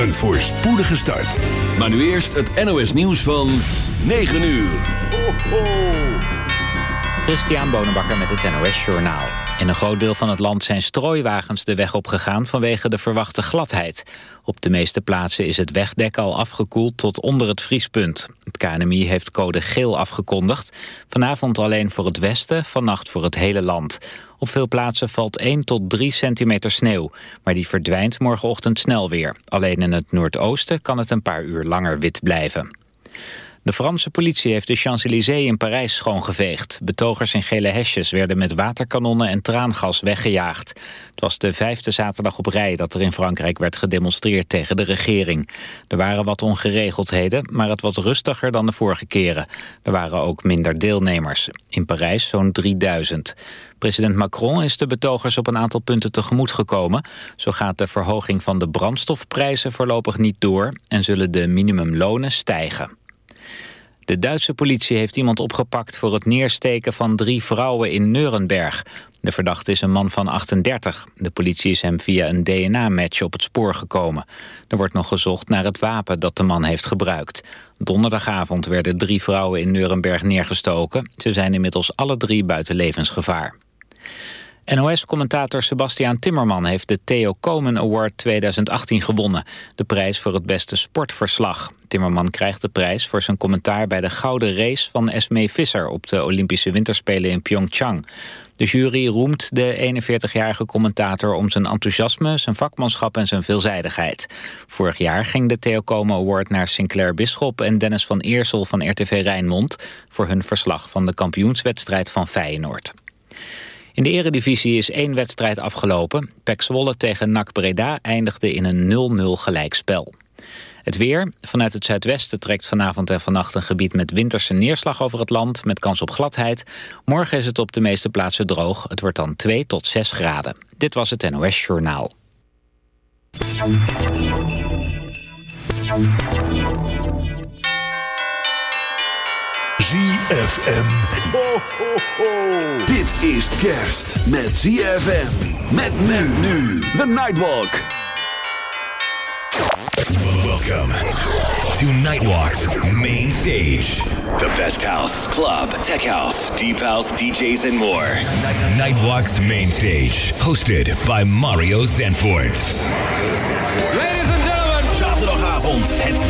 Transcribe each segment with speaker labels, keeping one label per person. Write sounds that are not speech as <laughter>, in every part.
Speaker 1: Een voorspoedige start.
Speaker 2: Maar nu eerst het NOS nieuws van 9 uur. Ho, ho.
Speaker 3: Christian Bonenbakker met het NOS Journaal. In een groot deel van het land zijn strooiwagens de weg opgegaan vanwege de verwachte gladheid. Op de meeste plaatsen is het wegdek al afgekoeld tot onder het vriespunt. Het KNMI heeft code geel afgekondigd. Vanavond alleen voor het westen, vannacht voor het hele land. Op veel plaatsen valt 1 tot 3 centimeter sneeuw. Maar die verdwijnt morgenochtend snel weer. Alleen in het noordoosten kan het een paar uur langer wit blijven. De Franse politie heeft de Champs-Élysées in Parijs schoongeveegd. Betogers in gele hesjes werden met waterkanonnen en traangas weggejaagd. Het was de vijfde zaterdag op rij dat er in Frankrijk werd gedemonstreerd tegen de regering. Er waren wat ongeregeldheden, maar het was rustiger dan de vorige keren. Er waren ook minder deelnemers. In Parijs zo'n 3000. President Macron is de betogers op een aantal punten tegemoet gekomen. Zo gaat de verhoging van de brandstofprijzen voorlopig niet door... en zullen de minimumlonen stijgen. De Duitse politie heeft iemand opgepakt voor het neersteken van drie vrouwen in Nuremberg. De verdachte is een man van 38. De politie is hem via een DNA-match op het spoor gekomen. Er wordt nog gezocht naar het wapen dat de man heeft gebruikt. Donderdagavond werden drie vrouwen in Nuremberg neergestoken. Ze zijn inmiddels alle drie buiten levensgevaar. NOS-commentator Sebastiaan Timmerman heeft de Theo Komen Award 2018 gewonnen. De prijs voor het beste sportverslag. Timmerman krijgt de prijs voor zijn commentaar bij de gouden race van Esmee Visser op de Olympische Winterspelen in Pyeongchang. De jury roemt de 41-jarige commentator om zijn enthousiasme, zijn vakmanschap en zijn veelzijdigheid. Vorig jaar ging de Theo Komen Award naar Sinclair Bisschop en Dennis van Eersel van RTV Rijnmond voor hun verslag van de kampioenswedstrijd van Feyenoord. In de eredivisie is één wedstrijd afgelopen. Pek Zwolle tegen NAC Breda eindigde in een 0-0 gelijkspel. Het weer. Vanuit het zuidwesten trekt vanavond en vannacht een gebied met winterse neerslag over het land, met kans op gladheid. Morgen is het op de meeste plaatsen droog. Het wordt dan 2 tot 6 graden. Dit was het NOS Journaal.
Speaker 1: ZFM. Ho, ho, ho. Dit is kerst met ZFM. Met men nu. The Nightwalk.
Speaker 4: Welcome to Nightwalk's main stage. The best house, club, tech house, deep house, DJs, and more. Nightwalk's main stage, hosted by Mario Zanfort.
Speaker 5: Ladies and gentlemen,
Speaker 4: zaterdagavond het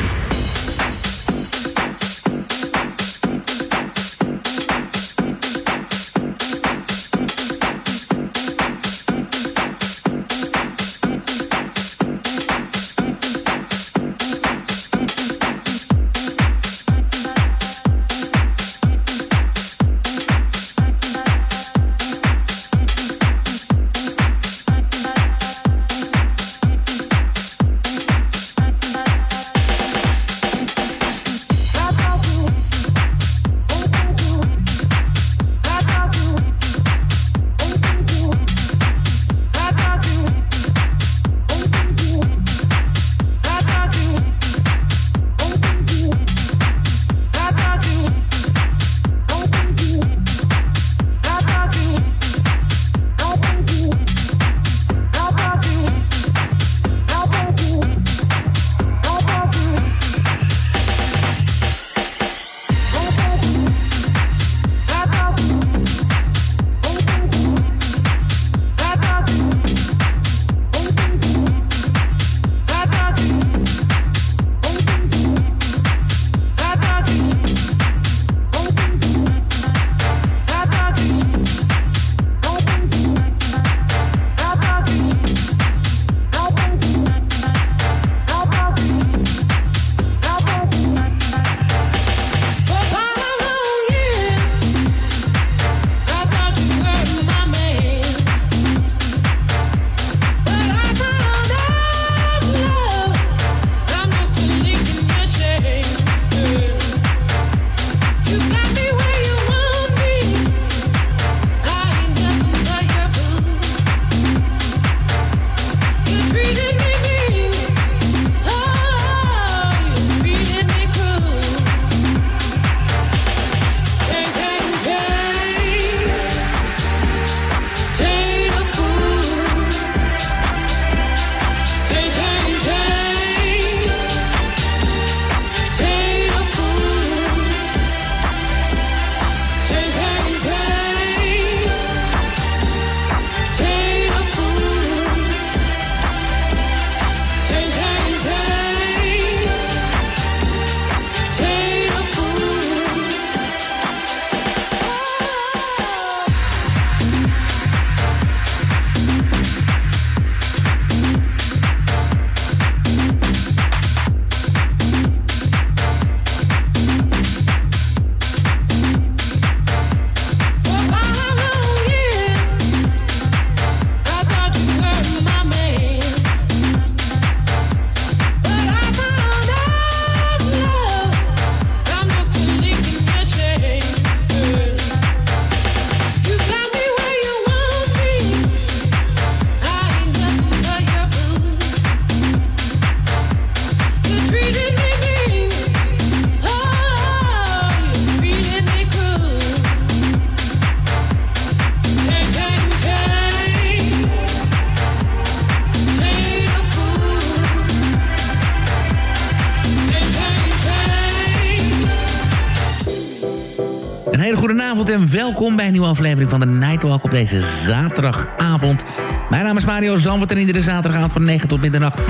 Speaker 6: Welkom bij een nieuwe aflevering van de Nightwalk op deze zaterdagavond. Mijn naam is Mario Zandvoort en iedere zaterdagavond van 9 tot middernacht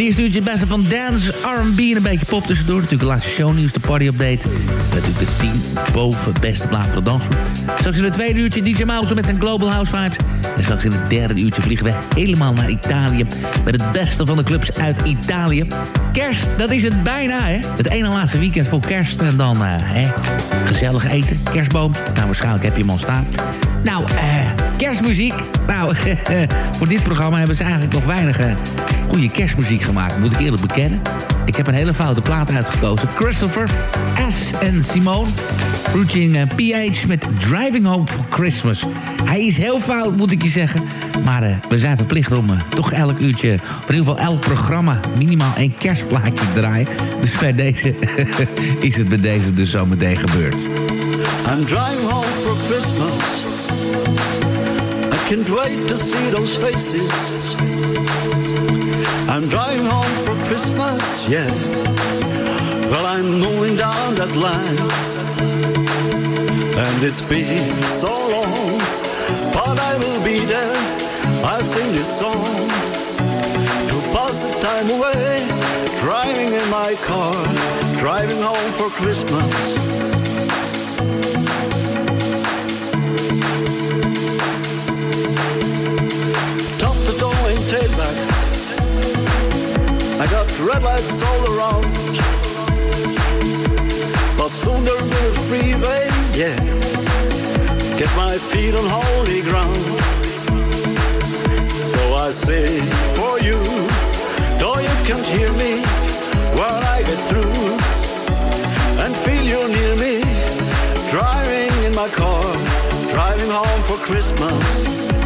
Speaker 6: het eerste uurtje het beste van dance, R&B en een beetje pop tussendoor. Natuurlijk de laatste shownieuws, de party update. Natuurlijk de 10 boven beste plaat voor de dansgroep. Straks in het tweede uurtje DJ Mouse met zijn Global House Vibes. En straks in het derde uurtje vliegen we helemaal naar Italië. Met het beste van de clubs uit Italië. Kerst, dat is het bijna, hè? Het ene laatste weekend voor kerst. En dan, hè, gezellig eten, kerstboom. Nou, waarschijnlijk heb je hem al staan. Nou, eh, kerstmuziek. Nou, <laughs> voor dit programma hebben ze eigenlijk nog weinig eh, goede kerstmuziek gemaakt, moet ik eerlijk bekennen. Ik heb een hele foute plaat uitgekozen. Christopher S. en Simone. Eh, PH met Driving Home for Christmas. Hij is heel fout, moet ik je zeggen. Maar uh, we zijn verplicht om toch elk uurtje... of in ieder geval elk programma... minimaal één kerstplaatje te draaien. Dus bij deze <laughs> is het bij deze dus zometeen gebeurd.
Speaker 7: I'm driving home for Christmas. Can't wait to see those faces. I'm driving home for Christmas, yes. Well, I'm moving down that line. And it's been so long, but I will be there. I sing this song to pass the time away. Driving in my car, driving home for Christmas. Red lights all around. But soon there'll be a freeway, yeah. Get my feet on holy ground. So I say for you, though you can't hear me while I get through and feel you near me, driving in my car, driving home for Christmas.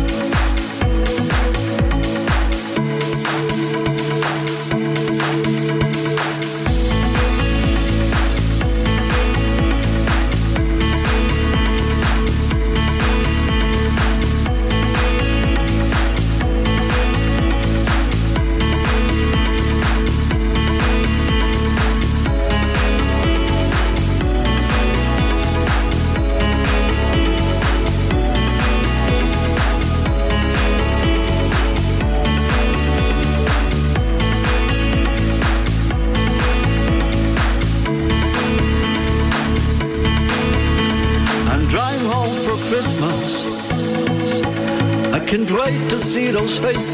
Speaker 8: place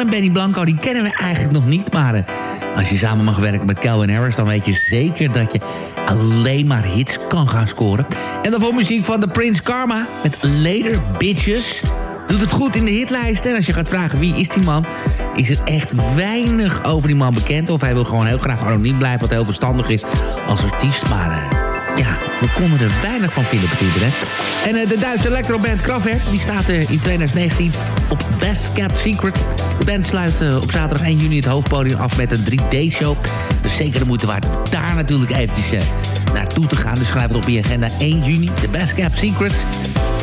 Speaker 6: En Benny Blanco, die kennen we eigenlijk nog niet. Maar uh, als je samen mag werken met Calvin Harris... dan weet je zeker dat je alleen maar hits kan gaan scoren. En dan voor muziek van de Prince Karma met Later Bitches. Doet het goed in de hitlijst. En als je gaat vragen wie is die man... is er echt weinig over die man bekend. Of hij wil gewoon heel graag anoniem blijven... wat heel verstandig is als artiest. Maar... Uh, ja, we konden er weinig van vinden, hè. En uh, de Duitse electroband Kraftwerk, die staat in 2019 op Best Kept Secret. De band sluit uh, op zaterdag 1 juni het hoofdpodium af met een 3D-show. Dus zeker de moeite waard daar natuurlijk eventjes naartoe te gaan. Dus schrijf het op je agenda 1 juni, de Best Kept Secret.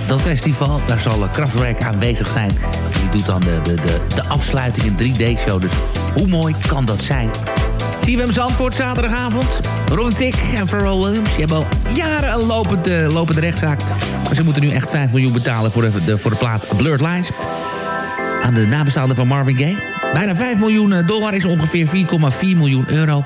Speaker 6: Dat festival, daar zal Kraftwerk aanwezig zijn. Die doet dan de, de, de, de afsluiting in 3D-show. Dus hoe mooi kan dat zijn? CWM Zandvoort, zaterdagavond. Ron Tick en Pharrell Williams. Die hebben al jaren een lopende, lopende rechtszaak. Maar ze moeten nu echt 5 miljoen betalen voor de, de, voor de plaat Blurred Lines. Aan de nabestaanden van Marvin Gaye. Bijna 5 miljoen dollar is ongeveer 4,4 miljoen euro.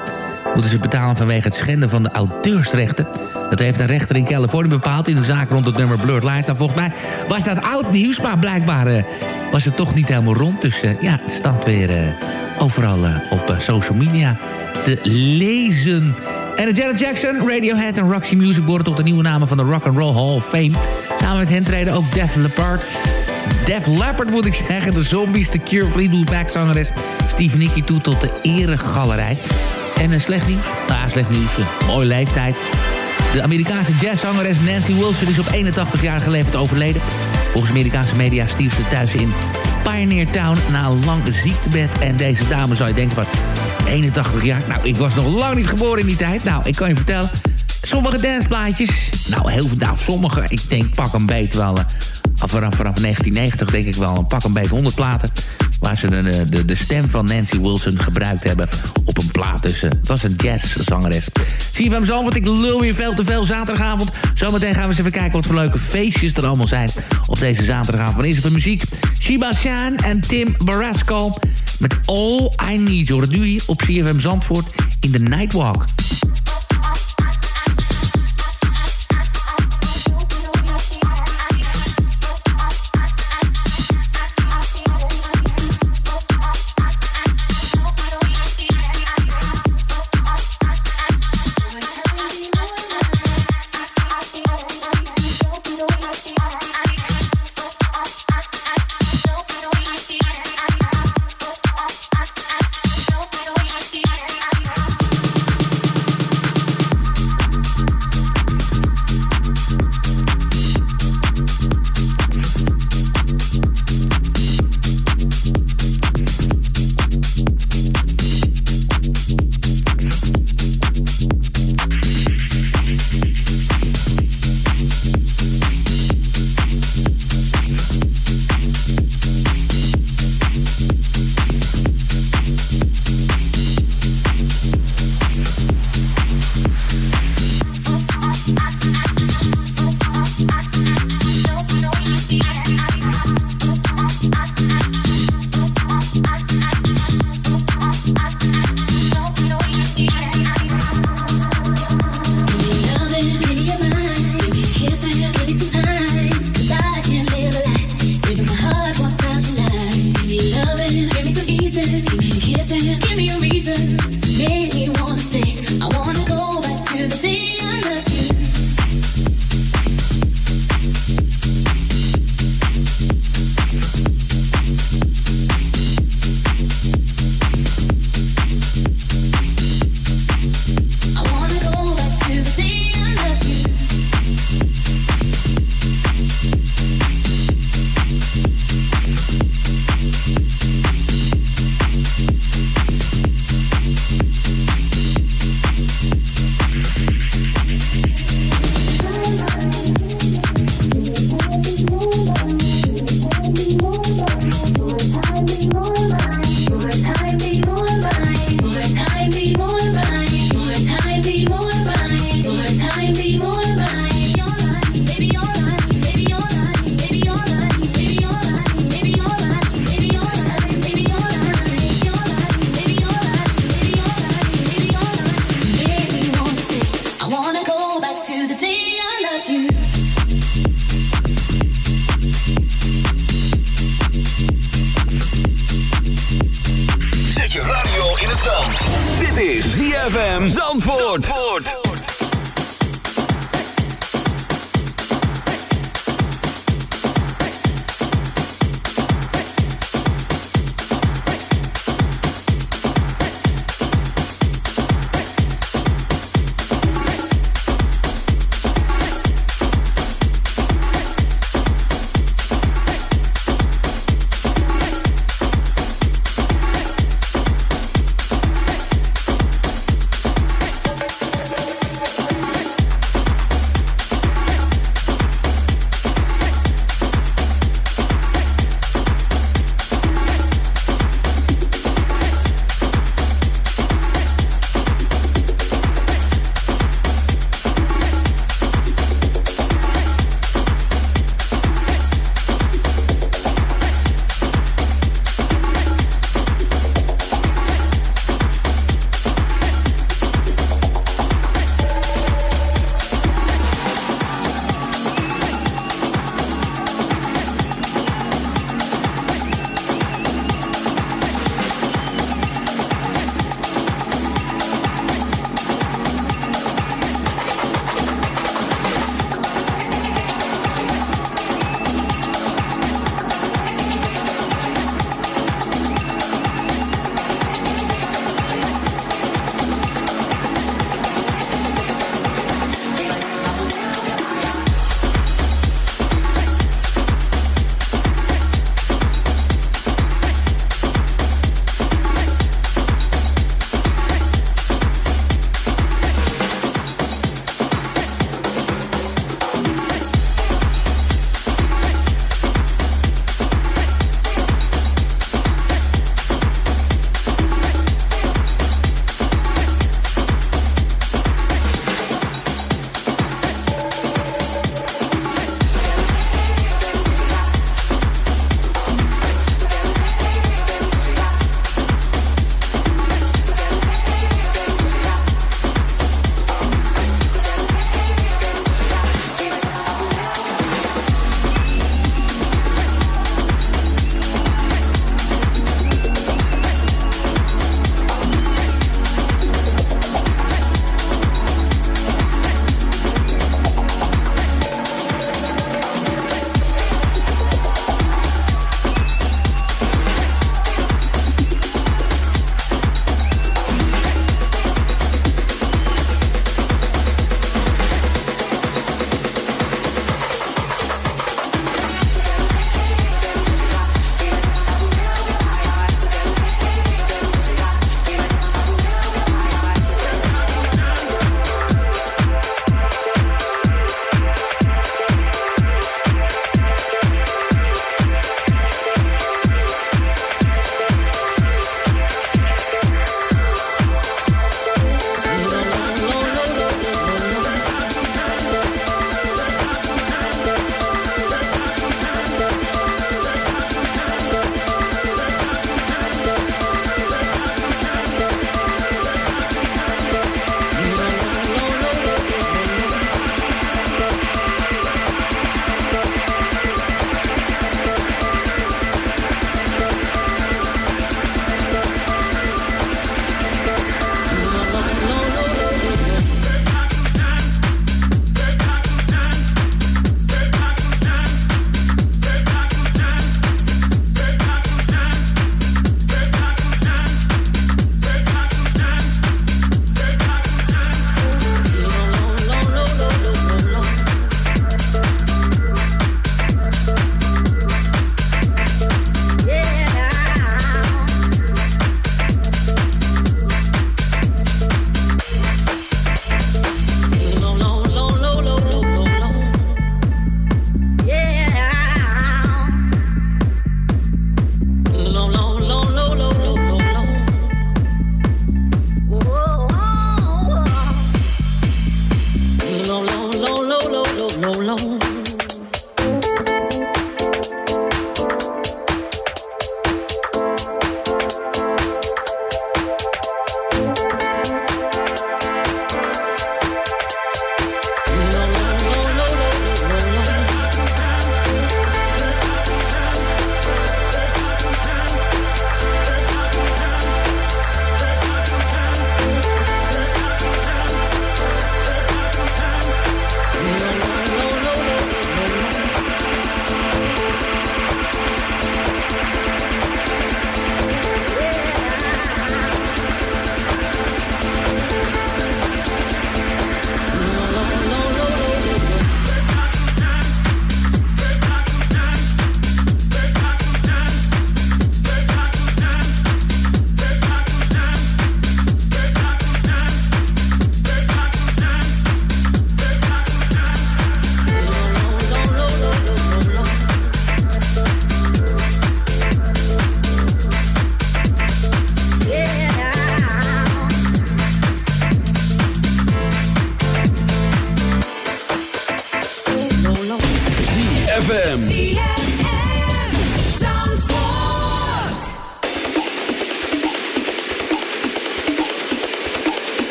Speaker 6: Moeten ze betalen vanwege het schenden van de auteursrechten. Dat heeft een rechter in Californië bepaald in de zaak rond het nummer Blurred Lines. Nou, volgens mij was dat oud nieuws, maar blijkbaar uh, was het toch niet helemaal rond. Dus uh, ja, het staat weer overal op social media te lezen. En Janet Jackson, Radiohead en Roxy Music worden tot de nieuwe namen van de Rock and Roll Hall of Fame. Samen met hen treden ook Def Leppard. Def Leppard moet ik zeggen, de Zombies, de Cure, Fleetwood Mac zangeres Steve Nicky toe tot de eregalerij. En een slecht nieuws? Nou slecht nieuws, mooie leeftijd. De Amerikaanse jazzzangeres Nancy Wilson is op 81 jaar geleefd overleden. Volgens Amerikaanse media stierf ze thuis in Pioneer Town na een lang ziektebed. En deze dame zou je denken van 81 jaar. Nou, ik was nog lang niet geboren in die tijd. Nou, ik kan je vertellen. Sommige danceplaatjes. Nou, heel veel. Nou, sommige. Ik denk pak een beet wel. Uh, vanaf, vanaf 1990 denk ik wel. Een pak een beet 100 platen. Waar ze de, de, de stem van Nancy Wilson gebruikt hebben op een plaat. Dus uh, het was een jazzzangeres. Zie je hem ik lul weer veel te veel zaterdagavond. Zometeen gaan we eens even kijken wat voor leuke feestjes er allemaal zijn op deze zaterdagavond. Maar eerst even muziek. Shiba Shan en Tim Barasco met All I Need. Het nu hier op CFM Zandvoort in de Nightwalk.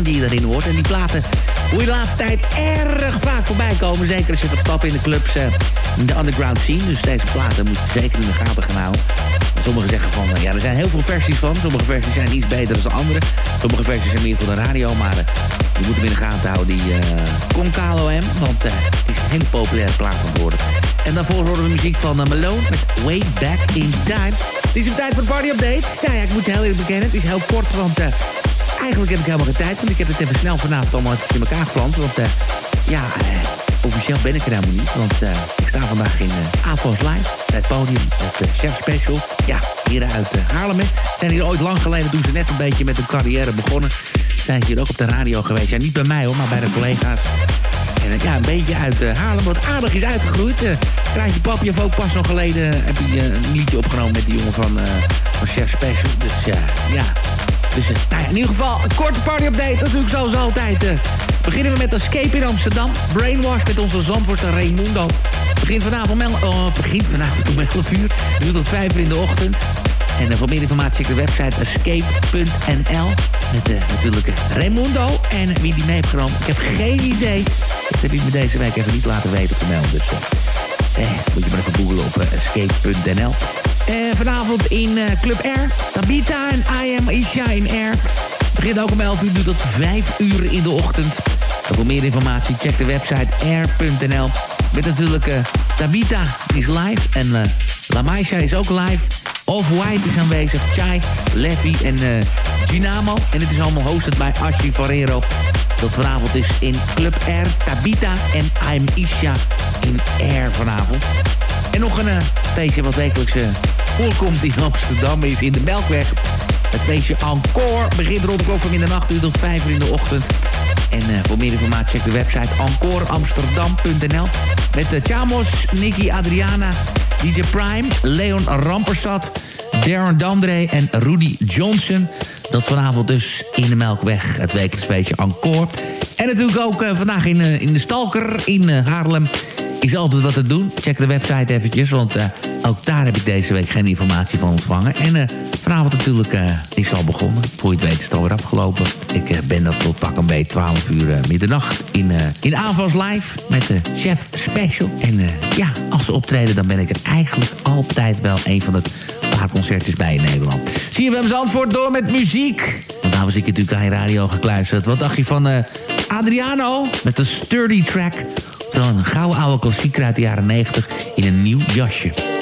Speaker 6: Die je erin hoort. En die platen hoe je de laatste tijd erg vaak voorbij komen. Zeker als je gaat stappen in de clubs eh, in de underground scene. Dus deze platen moet je zeker in de gaten gaan houden. Sommigen zeggen van, eh, ja, er zijn heel veel versies van. Sommige versies zijn iets beter dan de andere. Sommige versies zijn meer voor de radio, maar eh, je moet hem in de gaten houden, die eh Concalo M. Want het is een hele populaire plaat van worden. En daarvoor horen we muziek van Malone met Way Back in Time. Het is een tijd voor de party update. Nou ja, ik moet heel eerlijk bekennen, het is heel kort, want eigenlijk heb ik helemaal geen tijd. Want ik heb het even snel vanavond allemaal in elkaar gepland. Want eh, ja, eh, officieel ben ik er helemaal niet. Want eh, ik sta vandaag in uh, Avos Live. Bij het podium, het Chef Special. Ja, hier uit Haarlem. Zijn hier ooit lang geleden, toen ze net een beetje met hun carrière begonnen. Zijn ze hier ook op de radio geweest. Ja, niet bij mij hoor, maar bij de collega's. En ja, een beetje uit uh, Haarlem, wat aardig is uitgegroeid. Uh, Kraantje Papi heeft ook pas nog geleden heb je, een liedje opgenomen met die jongen van, van Chef Special. Dus ja. Dus in ieder geval, een korte party-update. Natuurlijk zoals altijd. beginnen we met Escape in Amsterdam. Brainwash met onze zandvoorster Raimundo. Begint vanavond, mel oh, begint vanavond om 11 uur. Dus tot 5 uur in de ochtend. En voor meer informatie check de website escape.nl. Met uh, natuurlijk Raimundo. En wie die mee heeft genomen, ik heb geen idee. Dat heb ik me deze week even niet laten weten te melden. Dus eh, moet je maar even googlen op uh, escape.nl. Uh, vanavond in uh, Club R. Tabita en I Am Isha in Air. Begint ook om 11 uur, tot 5 uur in de ochtend. En voor meer informatie check de website air.nl. Met natuurlijk uh, Tabita is live en uh, La Maisha is ook live. Off-White is aanwezig, Chai, Leffy en uh, Ginamo. En het is allemaal hosted bij Ashi Ferrero. Dat vanavond is in Club R, Tabita en I'm Isha in Air vanavond. En nog een uh, feestje wat wekelijks uh, voorkomt in Amsterdam is in de Melkweg. Het feestje Encore begint rond de klok van middernacht uur tot 5 uur in de ochtend. En uh, voor meer informatie check de website encoreamsterdam.nl. Met Chamos, Nicky Adriana, DJ Prime, Leon Rampersat, Darren Dandre en Rudy Johnson. Dat vanavond dus in de Melkweg, het wekelijks feestje Encore. En natuurlijk ook uh, vandaag in, in de Stalker in Haarlem is altijd wat te doen. Check de website eventjes, want ook daar heb ik deze week geen informatie van ontvangen. En vanavond natuurlijk is al begonnen. Voor je het weet is het alweer afgelopen. Ik ben dat tot pak een beetje 12 uur middernacht in, in Avals Live met de Chef Special. En ja, als ze optreden dan ben ik er eigenlijk altijd wel een van de paar concertjes bij in Nederland. Zie je, hebben antwoord door met muziek. Want daar was ik natuurlijk aan je radio gekluisterd. Wat dacht je van Adriano met de Sturdy Track... Terwijl een gouden oude klassieker uit de jaren 90 in een nieuw jasje.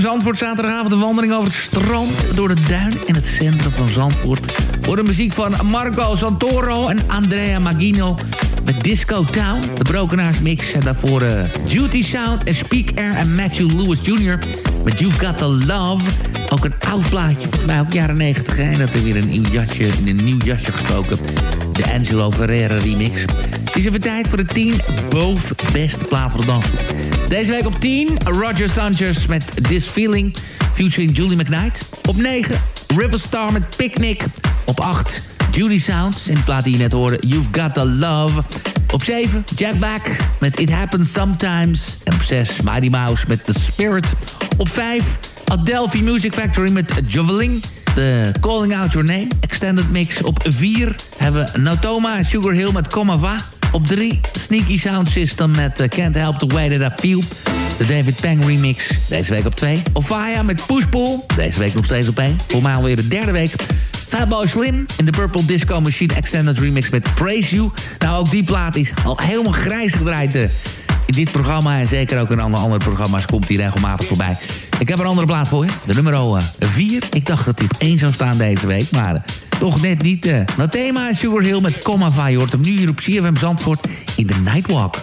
Speaker 6: Zandvoort, zaterdagavond een wandeling over het strand... door de duin en het centrum van Zandvoort. Voor de muziek van Marco Santoro en Andrea Magino... met Disco Town, de Brokenaars mix. En daarvoor uh, Duty Sound en Speak Air en Matthew Lewis Jr. met You've Got The Love. Ook een oud plaatje, mij ook jaren 90. En dat er weer een nieuw jasje, in een nieuw jasje gestoken. De Angelo Ferreira remix. Het is even tijd voor de 10 boven beste plaat voor de dans. Deze week op 10, Roger Sanchez met This Feeling, featuring Julie McKnight. Op 9, Riverstar met Picnic. Op 8, Judy Sounds, in de plaat die je net hoorde, You've Got The Love. Op 7, Jack Back met It Happens Sometimes. En op 6, Mighty Mouse met The Spirit. Op 5, Adelphi Music Factory met Javelin. The Calling Out Your Name, Extended Mix. Op 4 hebben we Notoma Sugar Hill met Comma Va. Op 3, Sneaky Sound System met uh, Can't Help The Way That I Feel. De David Pang remix. Deze week op 2. Ofaya met Pushpull. Deze week nog steeds op 1. Voor mij alweer de derde week. Fatboy Slim in de Purple Disco Machine Extended Remix met Praise You. Nou, ook die plaat is al helemaal grijs gedraaid uh, in dit programma. En zeker ook in andere, andere programma's komt die regelmatig voorbij. Ik heb een andere plaat voor je. De nummer 4. Ik dacht dat die op 1 zou staan deze week. Maar
Speaker 9: toch net niet. Uh. Dat thema is Sugar Hill met Comma. Je hoort hem nu hier op CFM Zandvoort in de Nightwalk.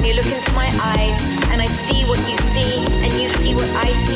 Speaker 10: When you look into my eyes, and I see what you see, and you see what I see,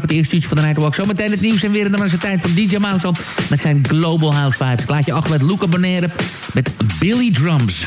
Speaker 6: ook het eerste uurtje van de Nightwalk. Zometeen het nieuws en weer. En dan is het tijd voor DJ Mouse op met zijn Global House Vibes. Klaatje achter met Luca Bonaire met Billy Drums.